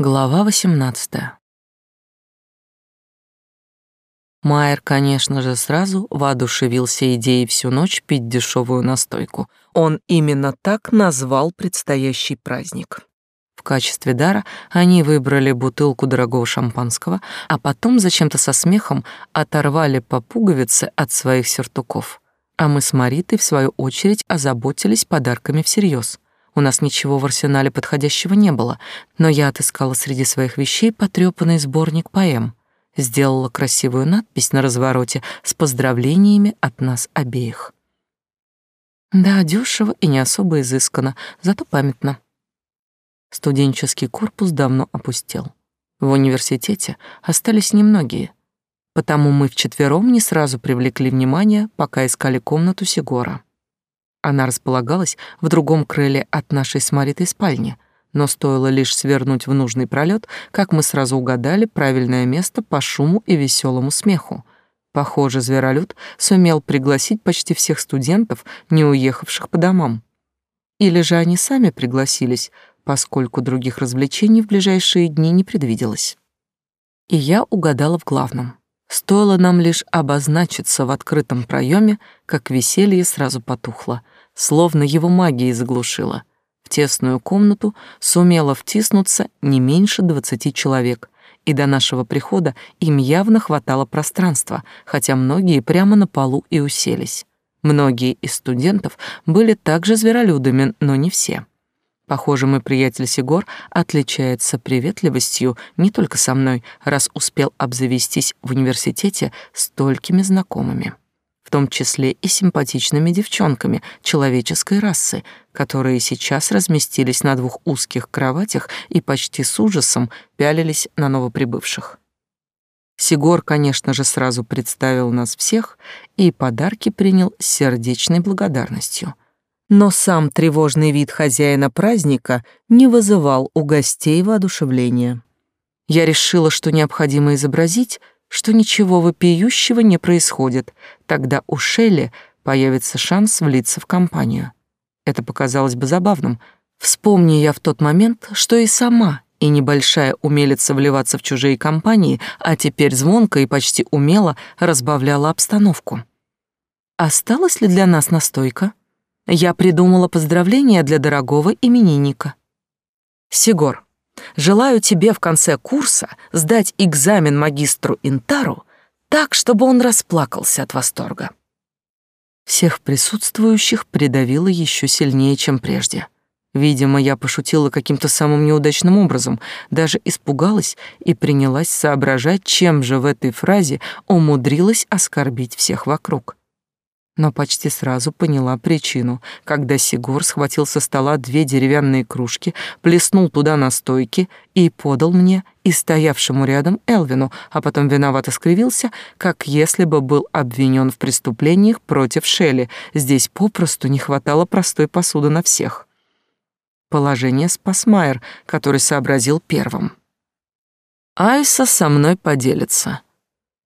Глава 18. Майер, конечно же, сразу воодушевился идеей всю ночь пить дешевую настойку. Он именно так назвал предстоящий праздник. В качестве дара они выбрали бутылку дорогого шампанского, а потом зачем-то со смехом оторвали по пуговице от своих сюртуков. А мы с Маритой, в свою очередь, озаботились подарками всерьез — у нас ничего в арсенале подходящего не было, но я отыскала среди своих вещей потрёпанный сборник поэм, сделала красивую надпись на развороте с поздравлениями от нас обеих. Да, дешево и не особо изысканно, зато памятно. Студенческий корпус давно опустел. В университете остались немногие, потому мы вчетвером не сразу привлекли внимание, пока искали комнату Сигора. Она располагалась в другом крыле от нашей с Маритой спальни, но стоило лишь свернуть в нужный пролет, как мы сразу угадали правильное место по шуму и веселому смеху. Похоже, зверолюд сумел пригласить почти всех студентов, не уехавших по домам. Или же они сами пригласились, поскольку других развлечений в ближайшие дни не предвиделось. И я угадала в главном. Стоило нам лишь обозначиться в открытом проеме, как веселье сразу потухло, словно его магией заглушило. В тесную комнату сумело втиснуться не меньше двадцати человек, и до нашего прихода им явно хватало пространства, хотя многие прямо на полу и уселись. Многие из студентов были также зверолюдами, но не все. Похоже, мой приятель Сигор отличается приветливостью не только со мной, раз успел обзавестись в университете столькими знакомыми, в том числе и симпатичными девчонками человеческой расы, которые сейчас разместились на двух узких кроватях и почти с ужасом пялились на новоприбывших. Сигор, конечно же, сразу представил нас всех и подарки принял с сердечной благодарностью — но сам тревожный вид хозяина праздника не вызывал у гостей воодушевления. Я решила, что необходимо изобразить, что ничего вопиющего не происходит, тогда у Шелли появится шанс влиться в компанию. Это показалось бы забавным. Вспомни я в тот момент, что и сама, и небольшая умелица вливаться в чужие компании, а теперь звонко и почти умело разбавляла обстановку. Осталась ли для нас настойка? Я придумала поздравление для дорогого именинника. Сигор, желаю тебе в конце курса сдать экзамен магистру Интару так, чтобы он расплакался от восторга. Всех присутствующих придавило еще сильнее, чем прежде. Видимо, я пошутила каким-то самым неудачным образом, даже испугалась и принялась соображать, чем же в этой фразе умудрилась оскорбить всех вокруг но почти сразу поняла причину, когда Сигур схватил со стола две деревянные кружки, плеснул туда настойки и подал мне и стоявшему рядом Элвину, а потом виновато скривился, как если бы был обвинен в преступлениях против Шелли. Здесь попросту не хватало простой посуды на всех. Положение спас Майер, который сообразил первым. «Айса со мной поделится»,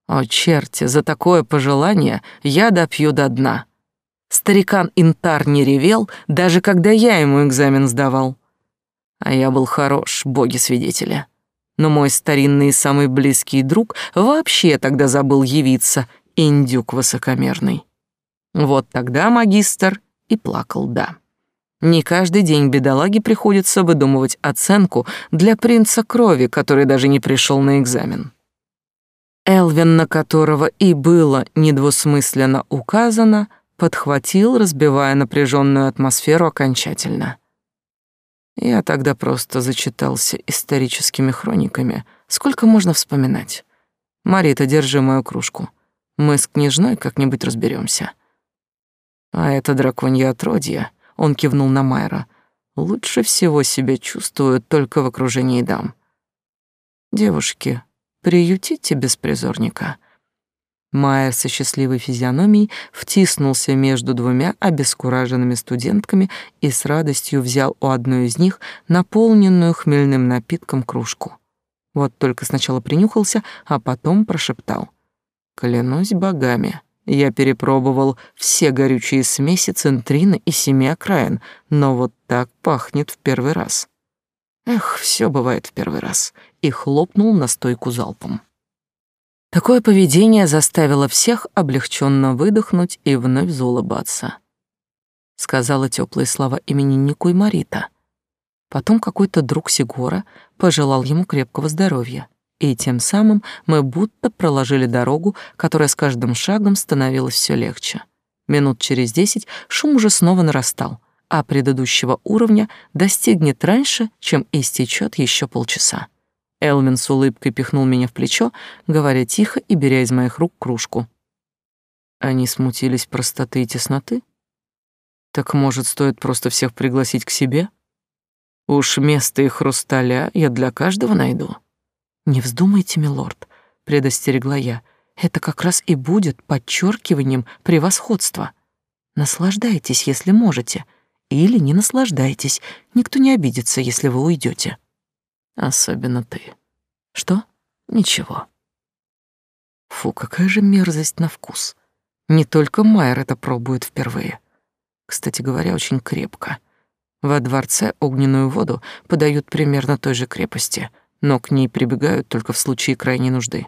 о, черти, за такое пожелание я допью до дна. Старикан Интар не ревел, даже когда я ему экзамен сдавал. А я был хорош, боги-свидетели. Но мой старинный и самый близкий друг вообще тогда забыл явиться, индюк высокомерный. Вот тогда магистр и плакал, да. Не каждый день бедолаге приходится выдумывать оценку для принца крови, который даже не пришел на экзамен. Элвин, на которого и было недвусмысленно указано, подхватил, разбивая напряженную атмосферу окончательно. Я тогда просто зачитался историческими хрониками. Сколько можно вспоминать? Марита, держи мою кружку. Мы с княжной как-нибудь разберемся. А это драконье отродье, он кивнул на Майра, лучше всего себя чувствуют только в окружении дам. Девушки, Приютите беспризорника». Майер со счастливой физиономией втиснулся между двумя обескураженными студентками и с радостью взял у одной из них наполненную хмельным напитком кружку. Вот только сначала принюхался, а потом прошептал. «Клянусь богами, я перепробовал все горючие смеси центрины и семи окраин, но вот так пахнет в первый раз». Эх, все бывает в первый раз. И хлопнул на стойку залпом. Такое поведение заставило всех облегченно выдохнуть и вновь заулыбаться. Сказала теплые слова имениннику и Марита. Потом какой-то друг Сигора пожелал ему крепкого здоровья, и тем самым мы будто проложили дорогу, которая с каждым шагом становилась все легче. Минут через десять шум уже снова нарастал, а предыдущего уровня достигнет раньше, чем истечет еще полчаса. Элвин с улыбкой пихнул меня в плечо, говоря тихо и беря из моих рук кружку. Они смутились простоты и тесноты? Так, может, стоит просто всех пригласить к себе? Уж место и хрусталя я для каждого найду. Не вздумайте, милорд, предостерегла я. Это как раз и будет подчеркиванием превосходства. Наслаждайтесь, если можете, или не наслаждайтесь. Никто не обидится, если вы уйдете. Особенно ты. Что? Ничего. Фу, какая же мерзость на вкус. Не только Майер это пробует впервые. Кстати говоря, очень крепко. Во дворце огненную воду подают примерно той же крепости, но к ней прибегают только в случае крайней нужды.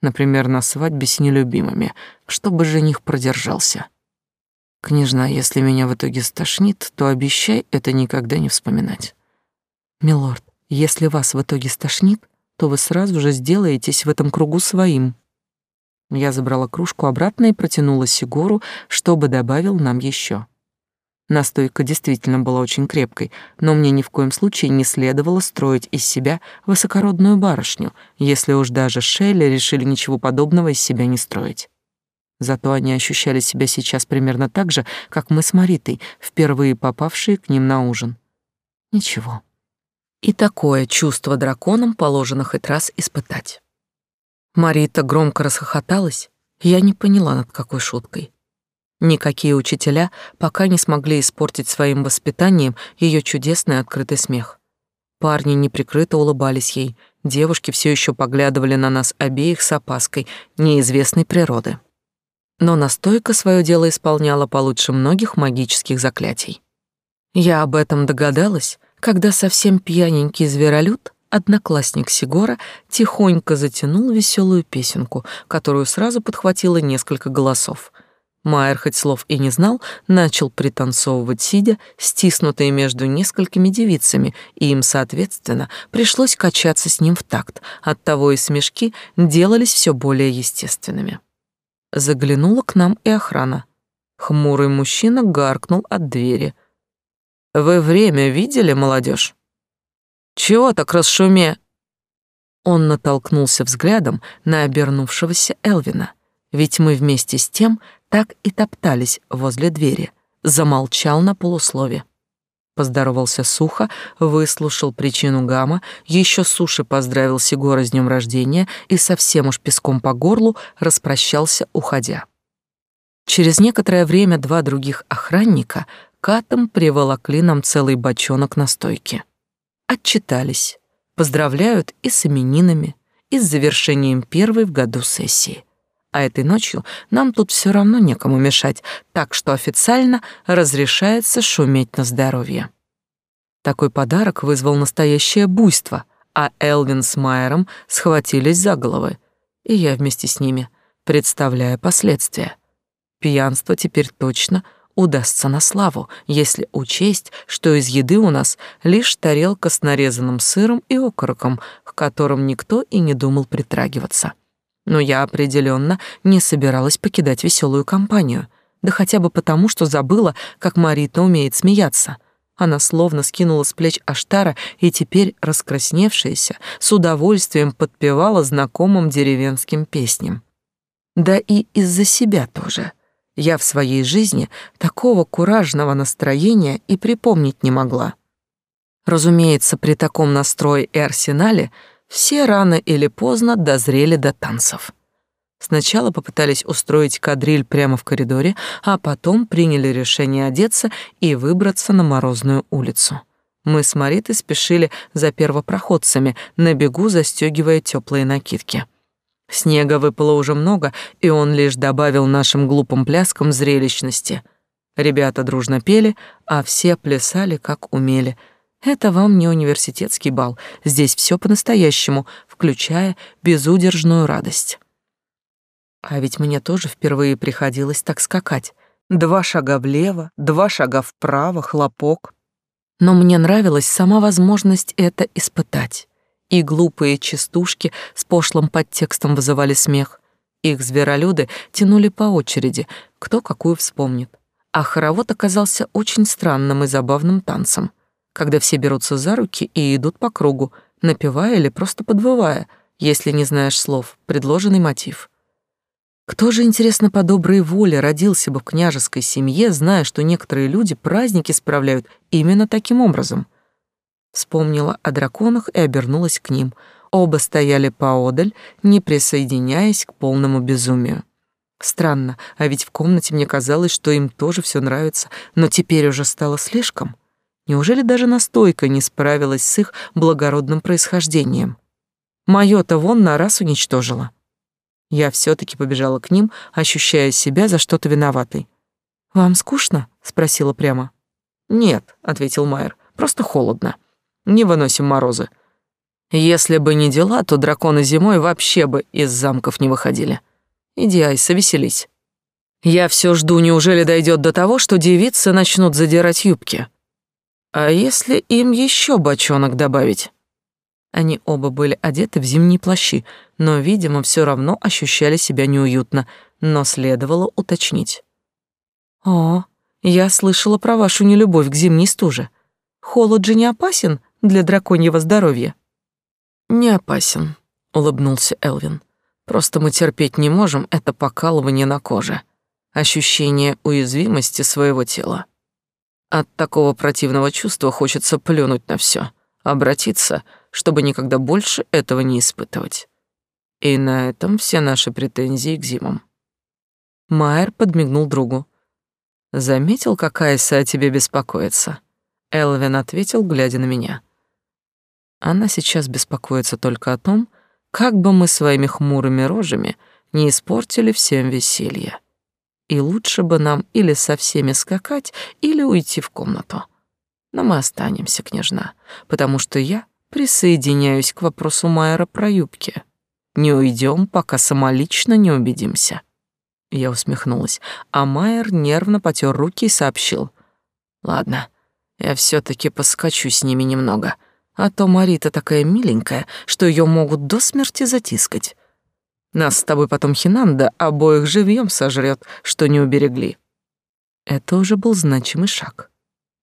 Например, на свадьбе с нелюбимыми, чтобы жених продержался. Княжна, если меня в итоге стошнит, то обещай это никогда не вспоминать. Милорд, если вас в итоге стошнит, то вы сразу же сделаетесь в этом кругу своим. Я забрала кружку обратно и протянула Сигору, чтобы добавил нам еще. Настойка действительно была очень крепкой, но мне ни в коем случае не следовало строить из себя высокородную барышню, если уж даже Шелли решили ничего подобного из себя не строить. Зато они ощущали себя сейчас примерно так же, как мы с Маритой, впервые попавшие к ним на ужин. Ничего. И такое чувство драконам положено хоть раз испытать. Марита громко расхохоталась, я не поняла, над какой шуткой. Никакие учителя пока не смогли испортить своим воспитанием ее чудесный открытый смех. Парни неприкрыто улыбались ей, девушки все еще поглядывали на нас обеих с опаской неизвестной природы. Но настойка свое дело исполняла получше многих магических заклятий. Я об этом догадалась, когда совсем пьяненький зверолюд, одноклассник Сигора, тихонько затянул веселую песенку, которую сразу подхватило несколько голосов — Майер, хоть слов и не знал, начал пританцовывать, сидя, стиснутый между несколькими девицами, и им, соответственно, пришлось качаться с ним в такт, оттого и смешки делались все более естественными. Заглянула к нам и охрана. Хмурый мужчина гаркнул от двери. «Вы время видели, молодежь? Чего так расшуме?» Он натолкнулся взглядом на обернувшегося Элвина, ведь мы вместе с тем так и топтались возле двери. Замолчал на полуслове. Поздоровался сухо, выслушал причину гамма, еще суши поздравил Сигора с днем рождения и совсем уж песком по горлу распрощался, уходя. Через некоторое время два других охранника катом приволокли нам целый бочонок настойки. Отчитались, поздравляют и с именинами, и с завершением первой в году сессии а этой ночью нам тут все равно некому мешать, так что официально разрешается шуметь на здоровье. Такой подарок вызвал настоящее буйство, а Элвин с Майером схватились за головы, и я вместе с ними, представляя последствия. Пьянство теперь точно удастся на славу, если учесть, что из еды у нас лишь тарелка с нарезанным сыром и окороком, к которым никто и не думал притрагиваться но я определенно не собиралась покидать веселую компанию, да хотя бы потому, что забыла, как Марита умеет смеяться. Она словно скинула с плеч Аштара и теперь, раскрасневшаяся, с удовольствием подпевала знакомым деревенским песням. Да и из-за себя тоже. Я в своей жизни такого куражного настроения и припомнить не могла. Разумеется, при таком настрое и арсенале — все рано или поздно дозрели до танцев. Сначала попытались устроить кадриль прямо в коридоре, а потом приняли решение одеться и выбраться на морозную улицу. Мы с Маритой спешили за первопроходцами, на бегу застегивая теплые накидки. Снега выпало уже много, и он лишь добавил нашим глупым пляскам зрелищности. Ребята дружно пели, а все плясали, как умели — Это вам не университетский бал. Здесь все по-настоящему, включая безудержную радость. А ведь мне тоже впервые приходилось так скакать. Два шага влево, два шага вправо, хлопок. Но мне нравилась сама возможность это испытать. И глупые частушки с пошлым подтекстом вызывали смех. Их зверолюды тянули по очереди, кто какую вспомнит. А хоровод оказался очень странным и забавным танцем когда все берутся за руки и идут по кругу, напевая или просто подвывая, если не знаешь слов, предложенный мотив. Кто же, интересно, по доброй воле родился бы в княжеской семье, зная, что некоторые люди праздники справляют именно таким образом? Вспомнила о драконах и обернулась к ним. Оба стояли поодаль, не присоединяясь к полному безумию. Странно, а ведь в комнате мне казалось, что им тоже все нравится, но теперь уже стало слишком. Неужели даже настойка не справилась с их благородным происхождением? Моё-то вон на раз уничтожила. Я все таки побежала к ним, ощущая себя за что-то виноватой. «Вам скучно?» — спросила прямо. «Нет», — ответил Майер, — «просто холодно. Не выносим морозы. Если бы не дела, то драконы зимой вообще бы из замков не выходили. Иди, Айса, веселись. Я все жду, неужели дойдет до того, что девицы начнут задирать юбки?» А если им еще бочонок добавить? Они оба были одеты в зимние плащи, но, видимо, все равно ощущали себя неуютно, но следовало уточнить. «О, я слышала про вашу нелюбовь к зимней стуже. Холод же не опасен для драконьего здоровья?» «Не опасен», — улыбнулся Элвин. «Просто мы терпеть не можем это покалывание на коже, ощущение уязвимости своего тела. От такого противного чувства хочется плюнуть на все, обратиться, чтобы никогда больше этого не испытывать. И на этом все наши претензии к зимам. Майер подмигнул другу. «Заметил, какая Са о тебе беспокоится?» Элвин ответил, глядя на меня. «Она сейчас беспокоится только о том, как бы мы своими хмурыми рожами не испортили всем веселье и лучше бы нам или со всеми скакать, или уйти в комнату. Но мы останемся, княжна, потому что я присоединяюсь к вопросу Майера про юбки. Не уйдем, пока самолично не убедимся. Я усмехнулась, а Майер нервно потер руки и сообщил. «Ладно, я все таки поскочу с ними немного, а то Марита такая миленькая, что ее могут до смерти затискать. Нас с тобой потом Хинанда обоих живьем сожрет, что не уберегли. Это уже был значимый шаг.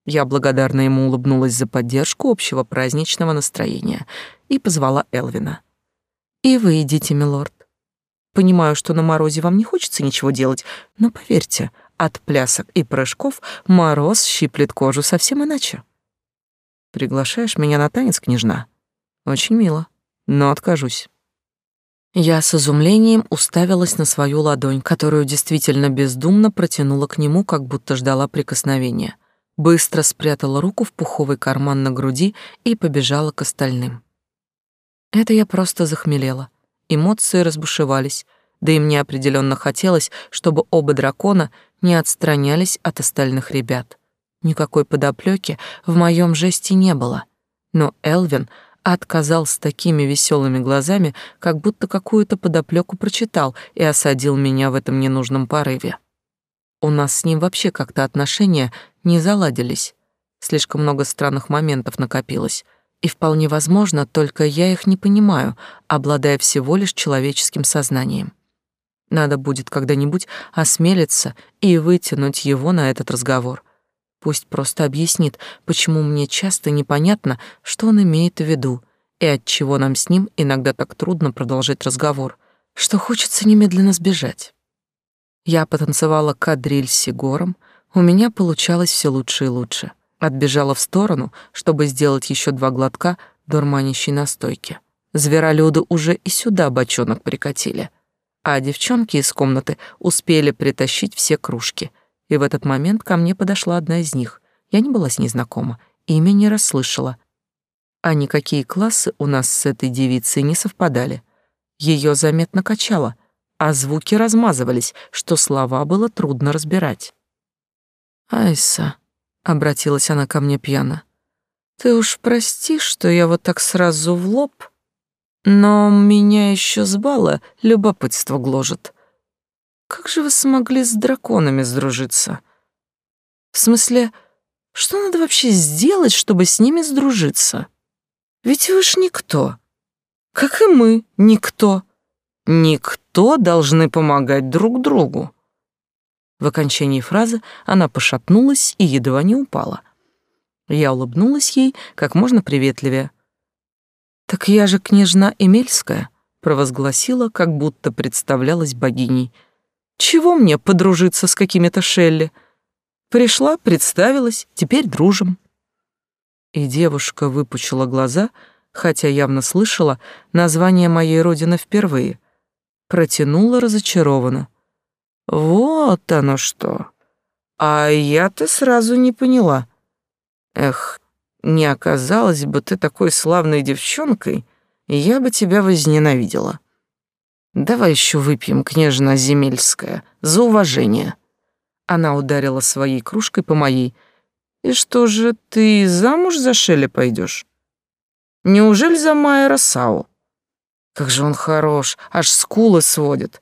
Я благодарно ему улыбнулась за поддержку общего праздничного настроения и позвала Элвина. «И вы идите, милорд. Понимаю, что на морозе вам не хочется ничего делать, но поверьте, от плясок и прыжков мороз щиплет кожу совсем иначе. Приглашаешь меня на танец, княжна? Очень мило, но откажусь. Я с изумлением уставилась на свою ладонь, которую действительно бездумно протянула к нему, как будто ждала прикосновения. Быстро спрятала руку в пуховый карман на груди и побежала к остальным. Это я просто захмелела. Эмоции разбушевались, да и мне определенно хотелось, чтобы оба дракона не отстранялись от остальных ребят. Никакой подоплеки в моем жесте не было. Но Элвин отказал с такими веселыми глазами, как будто какую-то подоплеку прочитал и осадил меня в этом ненужном порыве. У нас с ним вообще как-то отношения не заладились. Слишком много странных моментов накопилось, и вполне возможно, только я их не понимаю, обладая всего лишь человеческим сознанием. Надо будет когда-нибудь осмелиться и вытянуть его на этот разговор — Пусть просто объяснит, почему мне часто непонятно, что он имеет в виду, и от чего нам с ним иногда так трудно продолжать разговор, что хочется немедленно сбежать. Я потанцевала кадриль с Сигором, у меня получалось все лучше и лучше. Отбежала в сторону, чтобы сделать еще два глотка дурманящей настойки. Зверолюды уже и сюда бочонок прикатили, а девчонки из комнаты успели притащить все кружки — и в этот момент ко мне подошла одна из них. Я не была с ней знакома, имя не расслышала. А никакие классы у нас с этой девицей не совпадали. Ее заметно качало, а звуки размазывались, что слова было трудно разбирать. «Айса», — обратилась она ко мне пьяно, — Ты уж прости, что я вот так сразу в лоб, но меня еще с бала любопытство гложет. Как же вы смогли с драконами сдружиться? В смысле, что надо вообще сделать, чтобы с ними сдружиться? Ведь вы ж никто. Как и мы, никто. Никто должны помогать друг другу. В окончании фразы она пошатнулась и едва не упала. Я улыбнулась ей как можно приветливее. «Так я же княжна Эмельская», — провозгласила, как будто представлялась богиней. «Чего мне подружиться с какими-то Шелли? Пришла, представилась, теперь дружим». И девушка выпучила глаза, хотя явно слышала название моей родины впервые. Протянула разочарованно. «Вот оно что! А я-то сразу не поняла. Эх, не оказалось бы ты такой славной девчонкой, я бы тебя возненавидела. Давай еще выпьем, княжна Земельская, за уважение. Она ударила своей кружкой по моей. И что же, ты замуж за Шелли пойдешь? Неужели за Майера Сау? Как же он хорош, аж скулы сводит.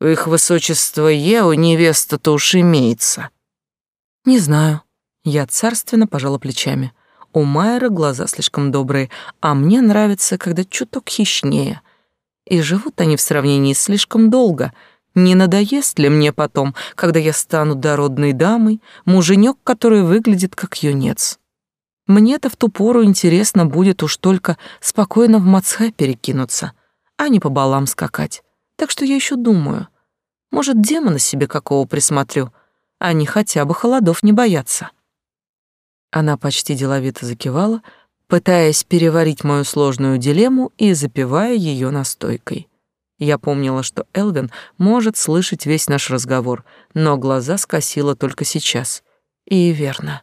У их высочества Ео невеста-то уж имеется. Не знаю. Я царственно пожала плечами. У Майера глаза слишком добрые, а мне нравится, когда чуток хищнее. И живут они в сравнении слишком долго. Не надоест ли мне потом, когда я стану дородной дамой, муженек, который выглядит как юнец? Мне-то в ту пору интересно будет уж только спокойно в Мацхэ перекинуться, а не по балам скакать. Так что я еще думаю. Может, демона себе какого присмотрю. Они хотя бы холодов не боятся. Она почти деловито закивала, пытаясь переварить мою сложную дилемму и запивая ее настойкой. Я помнила, что Элвин может слышать весь наш разговор, но глаза скосила только сейчас. И верно.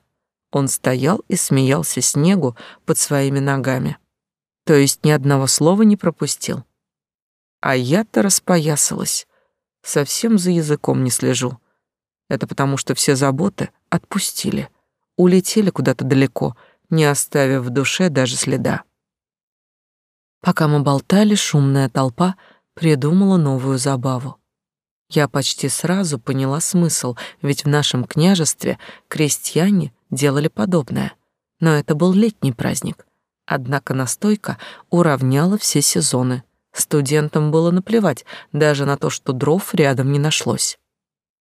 Он стоял и смеялся снегу под своими ногами. То есть ни одного слова не пропустил. А я-то распоясалась. Совсем за языком не слежу. Это потому, что все заботы отпустили — улетели куда-то далеко, не оставив в душе даже следа. Пока мы болтали, шумная толпа придумала новую забаву. Я почти сразу поняла смысл, ведь в нашем княжестве крестьяне делали подобное. Но это был летний праздник. Однако настойка уравняла все сезоны. Студентам было наплевать даже на то, что дров рядом не нашлось.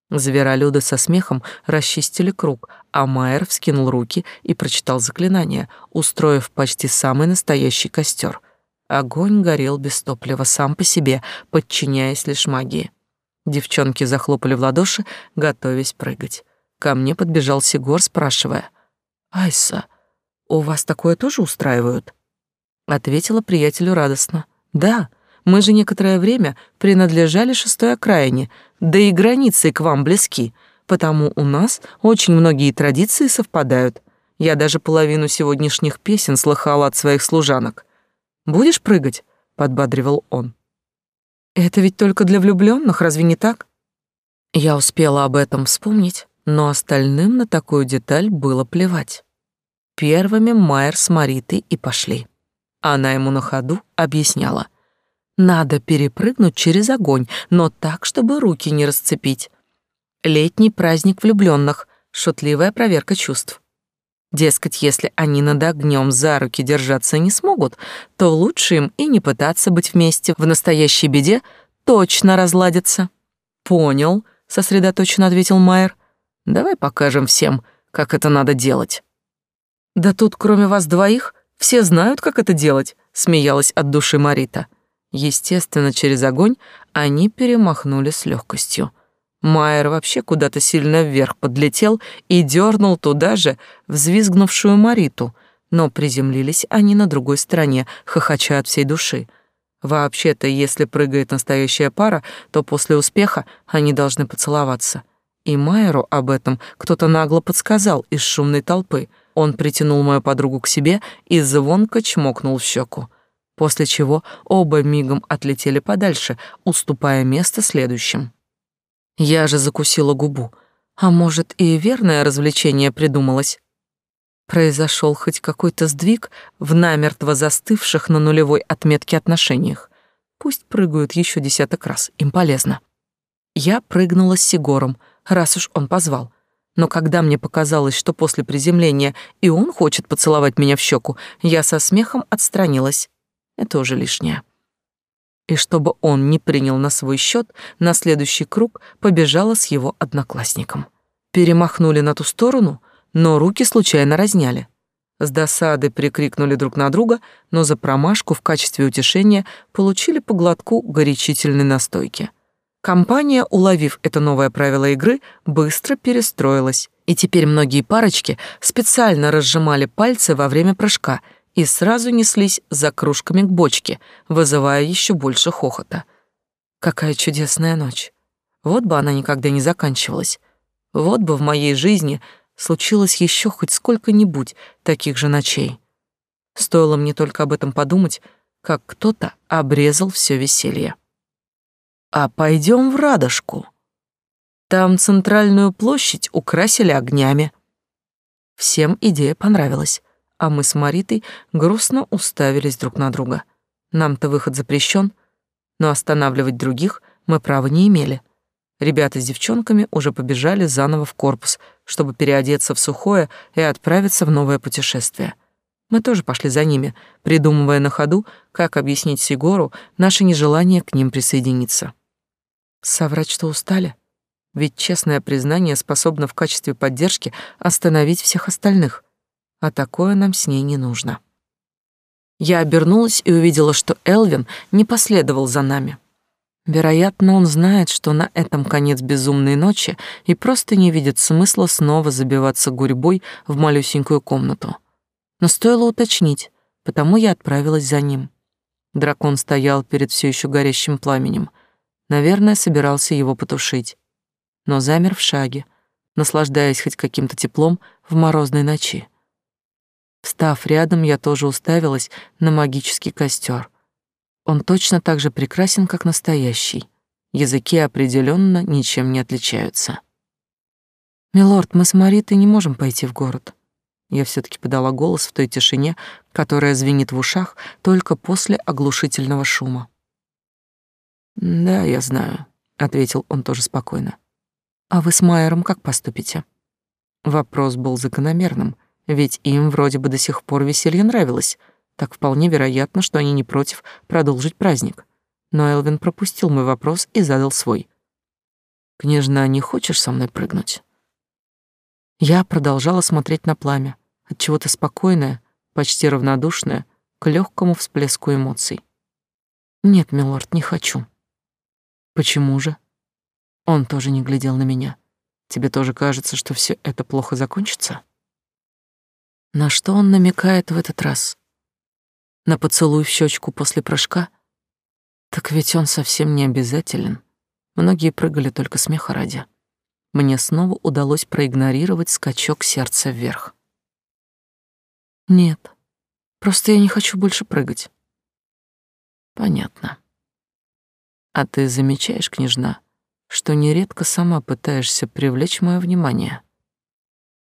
Зверолюды со смехом расчистили круг, а Майер вскинул руки и прочитал заклинание, устроив почти самый настоящий костер. Огонь горел без топлива сам по себе, подчиняясь лишь магии. Девчонки захлопали в ладоши, готовясь прыгать. Ко мне подбежал Сигор, спрашивая. «Айса, у вас такое тоже устраивают?» Ответила приятелю радостно. «Да, мы же некоторое время принадлежали шестой окраине, да и границы к вам близки, потому у нас очень многие традиции совпадают. Я даже половину сегодняшних песен слыхала от своих служанок. Будешь прыгать? подбадривал он. Это ведь только для влюбленных, разве не так? Я успела об этом вспомнить, но остальным на такую деталь было плевать. Первыми Майер с Маритой и пошли. Она ему на ходу объясняла — надо перепрыгнуть через огонь, но так, чтобы руки не расцепить. Летний праздник влюбленных, шутливая проверка чувств. Дескать, если они над огнем за руки держаться не смогут, то лучше им и не пытаться быть вместе. В настоящей беде точно разладятся. Понял, сосредоточенно ответил Майер. Давай покажем всем, как это надо делать. Да тут, кроме вас двоих, все знают, как это делать, смеялась от души Марита. Естественно, через огонь они перемахнули с легкостью. Майер вообще куда-то сильно вверх подлетел и дернул туда же взвизгнувшую Мариту, но приземлились они на другой стороне, хохоча от всей души. Вообще-то, если прыгает настоящая пара, то после успеха они должны поцеловаться. И Майеру об этом кто-то нагло подсказал из шумной толпы. Он притянул мою подругу к себе и звонко чмокнул в щеку после чего оба мигом отлетели подальше, уступая место следующим. Я же закусила губу. А может, и верное развлечение придумалось? произошел хоть какой-то сдвиг в намертво застывших на нулевой отметке отношениях. Пусть прыгают еще десяток раз, им полезно. Я прыгнула с Сигором, раз уж он позвал. Но когда мне показалось, что после приземления и он хочет поцеловать меня в щеку, я со смехом отстранилась. Это уже лишнее. И чтобы он не принял на свой счет, на следующий круг побежала с его одноклассником. Перемахнули на ту сторону, но руки случайно разняли. С досады прикрикнули друг на друга, но за промашку в качестве утешения получили по глотку горячительной настойки. Компания, уловив это новое правило игры, быстро перестроилась, и теперь многие парочки специально разжимали пальцы во время прыжка и сразу неслись за кружками к бочке, вызывая еще больше хохота. Какая чудесная ночь. Вот бы она никогда не заканчивалась. Вот бы в моей жизни случилось еще хоть сколько-нибудь таких же ночей. Стоило мне только об этом подумать, как кто-то обрезал все веселье. А пойдем в Радожку. Там центральную площадь украсили огнями. Всем идея понравилась, а мы с Маритой грустно уставились друг на друга. Нам-то выход запрещен, но останавливать других мы права не имели. Ребята с девчонками уже побежали заново в корпус, чтобы переодеться в сухое и отправиться в новое путешествие. Мы тоже пошли за ними, придумывая на ходу, как объяснить Сигору наше нежелание к ним присоединиться. Соврать, что устали? Ведь честное признание способно в качестве поддержки остановить всех остальных, а такое нам с ней не нужно. Я обернулась и увидела, что Элвин не последовал за нами. Вероятно, он знает, что на этом конец безумной ночи и просто не видит смысла снова забиваться гурьбой в малюсенькую комнату. Но стоило уточнить, потому я отправилась за ним. Дракон стоял перед все еще горящим пламенем. Наверное, собирался его потушить. Но замер в шаге, наслаждаясь хоть каким-то теплом в морозной ночи. Встав рядом, я тоже уставилась на магический костер — он точно так же прекрасен, как настоящий. Языки определенно ничем не отличаются. «Милорд, мы с Маритой не можем пойти в город». Я все таки подала голос в той тишине, которая звенит в ушах только после оглушительного шума. «Да, я знаю», — ответил он тоже спокойно. «А вы с Майером как поступите?» Вопрос был закономерным, ведь им вроде бы до сих пор веселье нравилось, так вполне вероятно, что они не против продолжить праздник. Но Элвин пропустил мой вопрос и задал свой. «Княжна, не хочешь со мной прыгнуть?» Я продолжала смотреть на пламя, от чего то спокойное, почти равнодушное, к легкому всплеску эмоций. «Нет, милорд, не хочу». «Почему же?» Он тоже не глядел на меня. «Тебе тоже кажется, что все это плохо закончится?» На что он намекает в этот раз? на поцелуй в щечку после прыжка? Так ведь он совсем не обязателен. Многие прыгали только смеха ради. Мне снова удалось проигнорировать скачок сердца вверх. Нет, просто я не хочу больше прыгать. Понятно. А ты замечаешь, княжна, что нередко сама пытаешься привлечь мое внимание?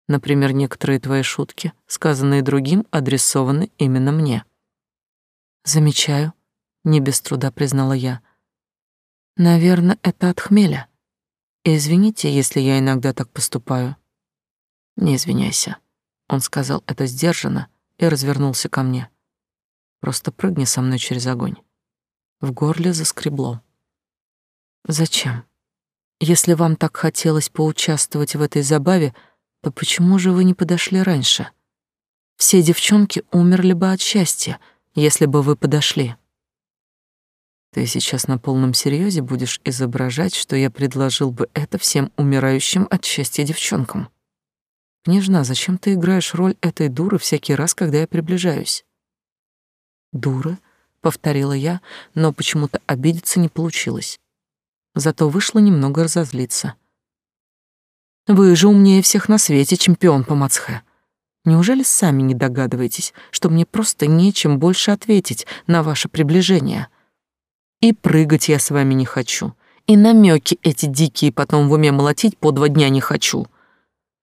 Например, некоторые твои шутки, сказанные другим, адресованы именно мне. Замечаю, не без труда признала я. Наверное, это от хмеля. Извините, если я иногда так поступаю. Не извиняйся. Он сказал это сдержанно и развернулся ко мне. Просто прыгни со мной через огонь. В горле заскребло. Зачем? Если вам так хотелось поучаствовать в этой забаве, то почему же вы не подошли раньше? Все девчонки умерли бы от счастья, если бы вы подошли. Ты сейчас на полном серьезе будешь изображать, что я предложил бы это всем умирающим от счастья девчонкам. Княжна, зачем ты играешь роль этой дуры всякий раз, когда я приближаюсь? Дуры, повторила я, но почему-то обидеться не получилось. Зато вышло немного разозлиться. Вы же умнее всех на свете, чемпион по мацхе. Неужели сами не догадываетесь, что мне просто нечем больше ответить на ваше приближение? И прыгать я с вами не хочу, и намеки эти дикие потом в уме молотить по два дня не хочу.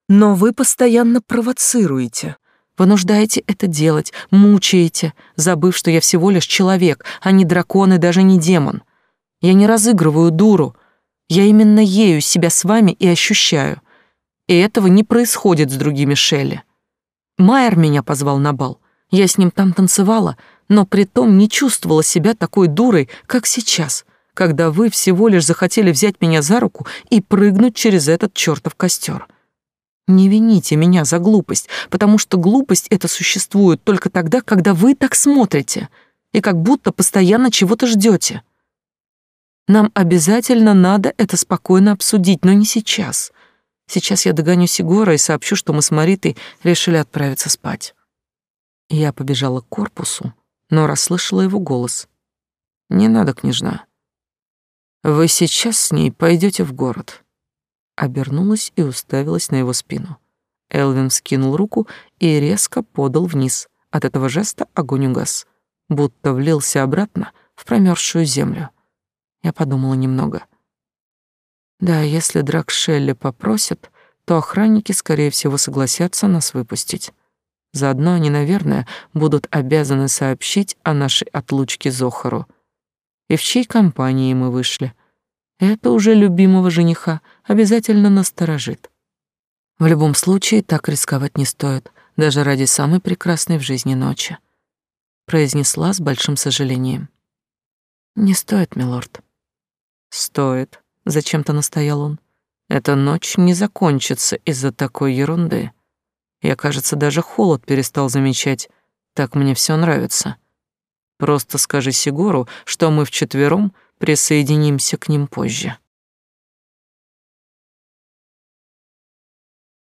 Но вы постоянно провоцируете, Вынуждаете это делать, мучаете, забыв, что я всего лишь человек, а не дракон и даже не демон. Я не разыгрываю дуру. Я именно ею себя с вами и ощущаю. И этого не происходит с другими Шелли. Майер меня позвал на бал. Я с ним там танцевала, но при том не чувствовала себя такой дурой, как сейчас, когда вы всего лишь захотели взять меня за руку и прыгнуть через этот чертов костер. Не вините меня за глупость, потому что глупость это существует только тогда, когда вы так смотрите и как будто постоянно чего-то ждете. Нам обязательно надо это спокойно обсудить, но не сейчас. Сейчас я догоню Сигора и сообщу, что мы с Маритой решили отправиться спать. Я побежала к корпусу, но расслышала его голос. «Не надо, княжна. Вы сейчас с ней пойдете в город обернулась и уставилась на его спину. Элвин скинул руку и резко подал вниз. От этого жеста огонь угас, будто влился обратно в промерзшую землю. Я подумала немного. Да, если Драк Шелли попросят, то охранники, скорее всего, согласятся нас выпустить. Заодно они, наверное, будут обязаны сообщить о нашей отлучке Зохару. И в чьей компании мы вышли — это уже любимого жениха обязательно насторожит. В любом случае, так рисковать не стоит, даже ради самой прекрасной в жизни ночи, произнесла с большим сожалением. Не стоит, милорд. Стоит, зачем-то настоял он. Эта ночь не закончится из-за такой ерунды. Я, кажется, даже холод перестал замечать. Так мне все нравится. Просто скажи Сигору, что мы вчетвером присоединимся к ним позже.